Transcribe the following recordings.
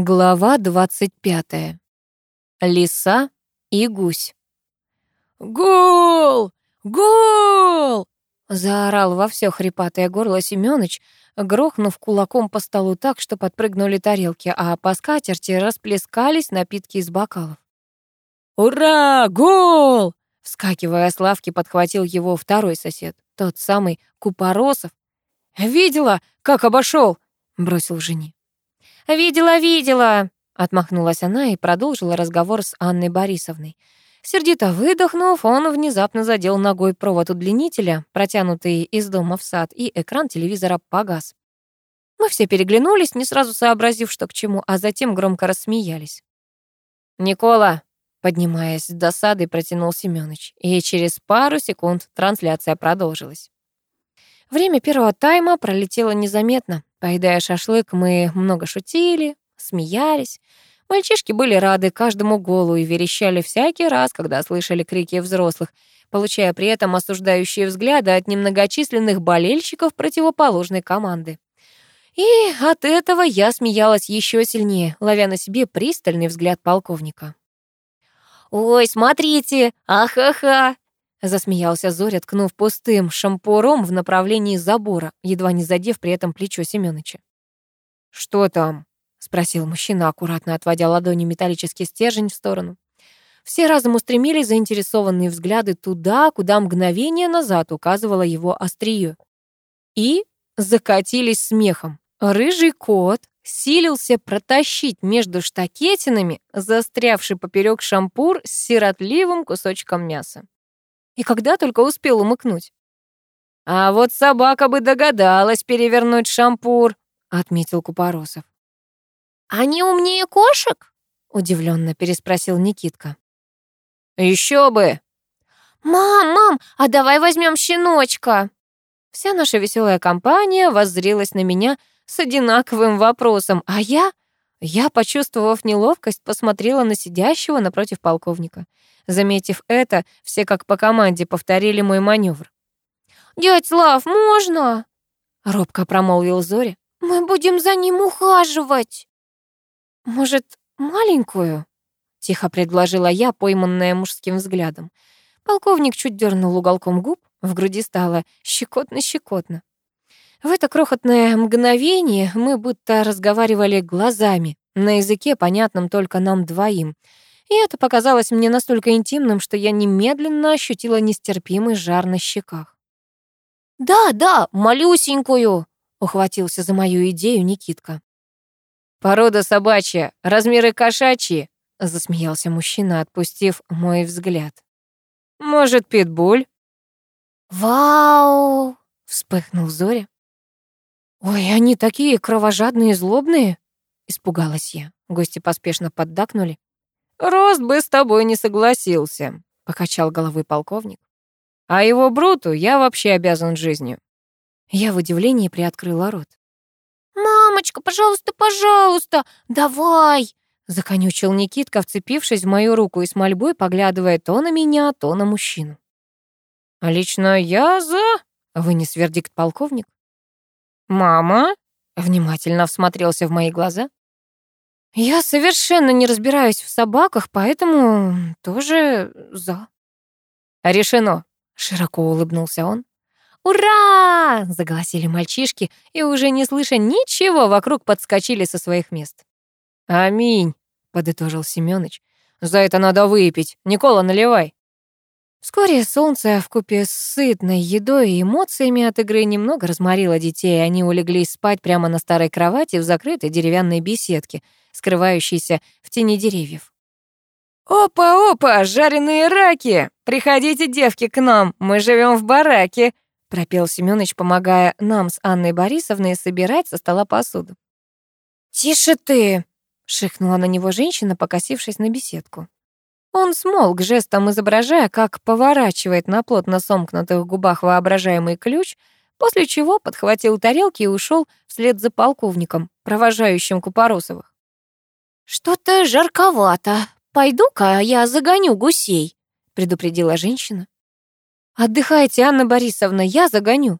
Глава 25. Лиса и гусь. «Гол! Гол!» — заорал во всё хрипатое горло Семёныч, грохнув кулаком по столу так, что подпрыгнули тарелки, а по скатерти расплескались напитки из бокалов. «Ура! Гол!» Вскакивая с лавки, подхватил его второй сосед, тот самый Купоросов. «Видела, как обошёл?» — бросил жене. «Видела, видела!» — отмахнулась она и продолжила разговор с Анной Борисовной. Сердито выдохнув, он внезапно задел ногой провод удлинителя, протянутый из дома в сад, и экран телевизора погас. Мы все переглянулись, не сразу сообразив, что к чему, а затем громко рассмеялись. «Никола!» — поднимаясь с досады, протянул Семёныч, и через пару секунд трансляция продолжилась. Время первого тайма пролетело незаметно. Поедая шашлык, мы много шутили, смеялись. Мальчишки были рады каждому голу и верещали всякий раз, когда слышали крики взрослых, получая при этом осуждающие взгляды от немногочисленных болельщиков противоположной команды. И от этого я смеялась еще сильнее, ловя на себе пристальный взгляд полковника. «Ой, смотрите! Ахаха!» Засмеялся Зоря, ткнув пустым шампуром в направлении забора, едва не задев при этом плечо Семёныча. «Что там?» — спросил мужчина, аккуратно отводя ладони металлический стержень в сторону. Все разом устремили заинтересованные взгляды туда, куда мгновение назад указывало его острие. И закатились смехом. Рыжий кот силился протащить между штакетинами застрявший поперек шампур с сиротливым кусочком мяса и когда только успел умыкнуть. «А вот собака бы догадалась перевернуть шампур», — отметил Купоросов. «Они умнее кошек?» — удивленно переспросил Никитка. Еще бы!» «Мам, мам, а давай возьмем щеночка!» Вся наша веселая компания воззрилась на меня с одинаковым вопросом, а я, я, почувствовав неловкость, посмотрела на сидящего напротив полковника. Заметив это, все как по команде повторили мой маневр. «Дядь Слав, можно?» — робко промолвил Зоря. «Мы будем за ним ухаживать». «Может, маленькую?» — тихо предложила я, пойманная мужским взглядом. Полковник чуть дернул уголком губ, в груди стало щекотно-щекотно. В это крохотное мгновение мы будто разговаривали глазами, на языке, понятном только нам двоим — и это показалось мне настолько интимным, что я немедленно ощутила нестерпимый жар на щеках. «Да, да, малюсенькую!» — ухватился за мою идею Никитка. «Порода собачья, размеры кошачьи», — засмеялся мужчина, отпустив мой взгляд. «Может, питбуль?» «Вау!» — вспыхнул Зоря. «Ой, они такие кровожадные и злобные!» — испугалась я. Гости поспешно поддакнули. «Рост бы с тобой не согласился», — покачал головой полковник. «А его Бруту я вообще обязан жизнью». Я в удивлении приоткрыла рот. «Мамочка, пожалуйста, пожалуйста, давай!» Законючил Никитка, вцепившись в мою руку и с мольбой поглядывая то на меня, то на мужчину. «А «Лично я за...» — вынес вердикт полковник. «Мама?» — внимательно всмотрелся в мои глаза. Я совершенно не разбираюсь в собаках, поэтому тоже за. Решено, широко улыбнулся он. «Ура!» — заголосили мальчишки, и уже не слыша ничего, вокруг подскочили со своих мест. «Аминь!» — подытожил Семёныч. «За это надо выпить. Никола, наливай!» Вскоре солнце вкупе с сытной едой и эмоциями от игры немного разморило детей, и они улеглись спать прямо на старой кровати в закрытой деревянной беседке, скрывающейся в тени деревьев. «Опа-опа, жареные раки! Приходите, девки, к нам, мы живем в бараке!» пропел Семёныч, помогая нам с Анной Борисовной собирать со стола посуду. «Тише ты!» — шикнула на него женщина, покосившись на беседку. Он смолк, жестом изображая, как поворачивает на плотно сомкнутых губах воображаемый ключ, после чего подхватил тарелки и ушел вслед за полковником, провожающим Купоросовых. «Что-то жарковато. Пойду-ка я загоню гусей», — предупредила женщина. «Отдыхайте, Анна Борисовна, я загоню».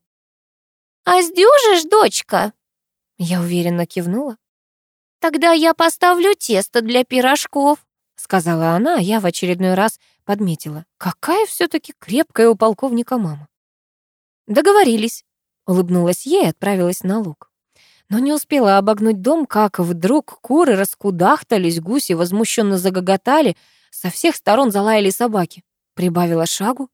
«А сдюжишь, дочка?» Я уверенно кивнула. «Тогда я поставлю тесто для пирожков», — сказала она, а я в очередной раз подметила. Какая все таки крепкая у полковника мама. «Договорились», — улыбнулась ей и отправилась на луг. Но не успела обогнуть дом, как вдруг куры раскудахтались, гуси возмущенно загоготали, со всех сторон залаяли собаки. Прибавила шагу.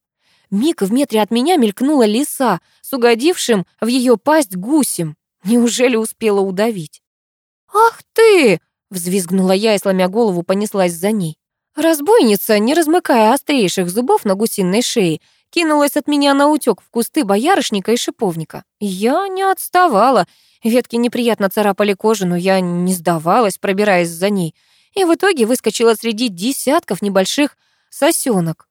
Миг в метре от меня мелькнула лиса с угодившим в ее пасть гусем. Неужели успела удавить? «Ах ты!» — взвизгнула я и, сломя голову, понеслась за ней. Разбойница, не размыкая острейших зубов на гусиной шее, кинулась от меня на утёк в кусты боярышника и шиповника. Я не отставала. Ветки неприятно царапали кожу, но я не сдавалась, пробираясь за ней. И в итоге выскочила среди десятков небольших сосенок.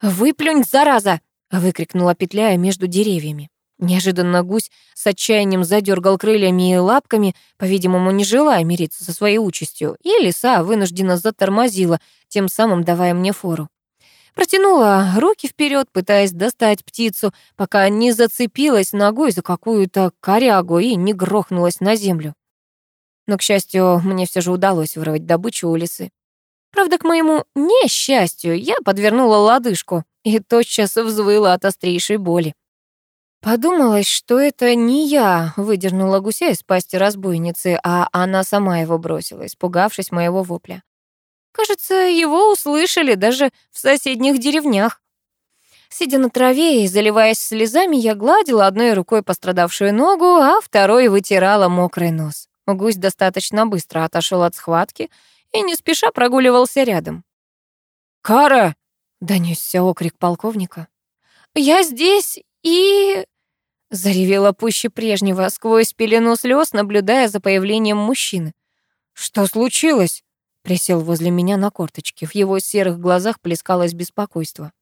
«Выплюнь, зараза!» — выкрикнула петляя между деревьями. Неожиданно гусь с отчаянием задергал крыльями и лапками, по-видимому, не желая мириться со своей участью, и лиса вынужденно затормозила, тем самым давая мне фору. Протянула руки вперед, пытаясь достать птицу, пока не зацепилась ногой за какую-то корягу и не грохнулась на землю. Но, к счастью, мне все же удалось вырвать добычу у лисы. Правда, к моему несчастью, я подвернула лодыжку и тотчас взвыла от острейшей боли. Подумалось, что это не я выдернула гуся из пасти разбойницы, а она сама его бросила, испугавшись моего вопля. Кажется, его услышали даже в соседних деревнях. Сидя на траве и заливаясь слезами, я гладила одной рукой пострадавшую ногу, а второй вытирала мокрый нос. Гусь достаточно быстро отошел от схватки и не спеша прогуливался рядом. «Кара!» — донесся окрик полковника. «Я здесь и...» Заревела пуще прежнего, сквозь пелену слез, наблюдая за появлением мужчины. «Что случилось?» Присел возле меня на корточке. В его серых глазах плескалось беспокойство.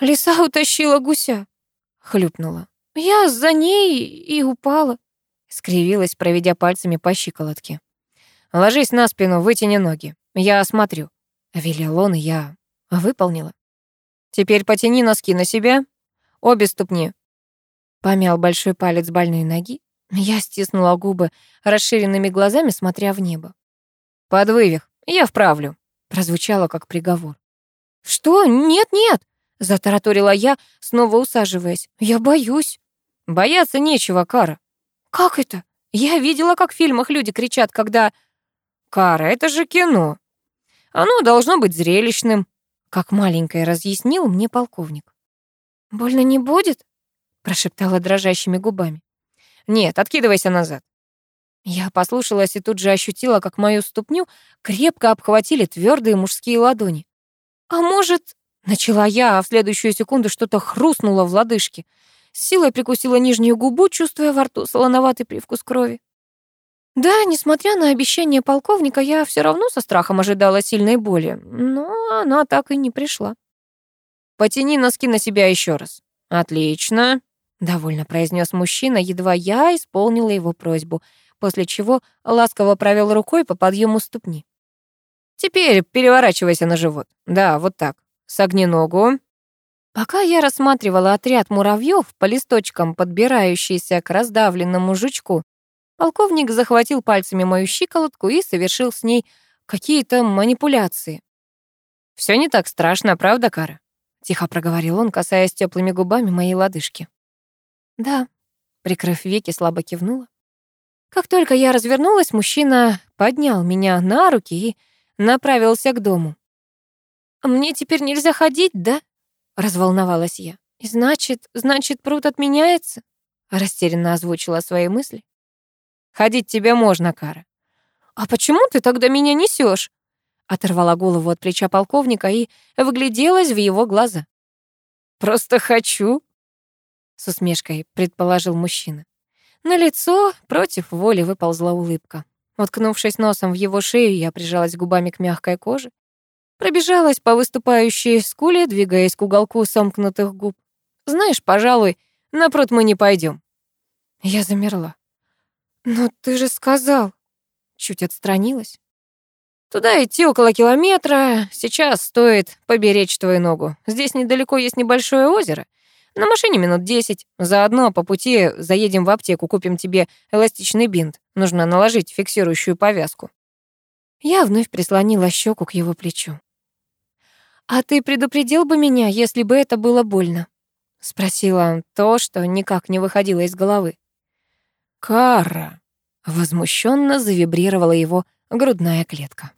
«Лиса утащила гуся», — хлюпнула. «Я за ней и упала», — скривилась, проведя пальцами по щиколотке. «Ложись на спину, вытяни ноги. Я осмотрю», — велел он, и я выполнила. «Теперь потяни носки на себя. Обе ступни. Помял большой палец больной ноги. Я стиснула губы расширенными глазами, смотря в небо. «Под вывих, я вправлю», — прозвучало как приговор. «Что? Нет-нет!» — затараторила я, снова усаживаясь. «Я боюсь». «Бояться нечего, Кара». «Как это? Я видела, как в фильмах люди кричат, когда...» «Кара, это же кино. Оно должно быть зрелищным», — как маленькое разъяснил мне полковник. «Больно не будет?» Прошептала дрожащими губами. «Нет, откидывайся назад». Я послушалась и тут же ощутила, как мою ступню крепко обхватили твердые мужские ладони. «А может...» — начала я, а в следующую секунду что-то хрустнуло в лодыжке. С силой прикусила нижнюю губу, чувствуя во рту солоноватый привкус крови. Да, несмотря на обещание полковника, я все равно со страхом ожидала сильной боли, но она так и не пришла. «Потяни носки на себя еще раз». «Отлично», довольно произнес мужчина, едва я исполнила его просьбу, после чего ласково провел рукой по подъему ступни. Теперь переворачивайся на живот. Да, вот так. Согни ногу. Пока я рассматривала отряд муравьев по листочкам, подбирающийся к раздавленному жучку, полковник захватил пальцами мою щиколотку и совершил с ней какие-то манипуляции. Все не так страшно, правда, Кара?» — тихо проговорил он, касаясь теплыми губами моей лодыжки. «Да», — прикрыв веки, слабо кивнула. Как только я развернулась, мужчина поднял меня на руки и направился к дому. «Мне теперь нельзя ходить, да?» — разволновалась я. «И значит, значит, пруд отменяется?» — растерянно озвучила свои мысли. «Ходить тебе можно, Кара». «А почему ты тогда меня несешь? Оторвала голову от плеча полковника и выгляделась в его глаза. «Просто хочу», с усмешкой предположил мужчина. На лицо против воли выползла улыбка. Уткнувшись носом в его шею, я прижалась губами к мягкой коже. Пробежалась по выступающей скуле, двигаясь к уголку сомкнутых губ. «Знаешь, пожалуй, на пруд мы не пойдем. Я замерла. «Но ты же сказал...» Чуть отстранилась. «Туда идти около километра. Сейчас стоит поберечь твою ногу. Здесь недалеко есть небольшое озеро. На машине минут десять. Заодно по пути заедем в аптеку, купим тебе эластичный бинт. Нужно наложить фиксирующую повязку». Я вновь прислонила щеку к его плечу. «А ты предупредил бы меня, если бы это было больно?» — спросила то, что никак не выходило из головы. «Кара!» — возмущенно завибрировала его грудная клетка.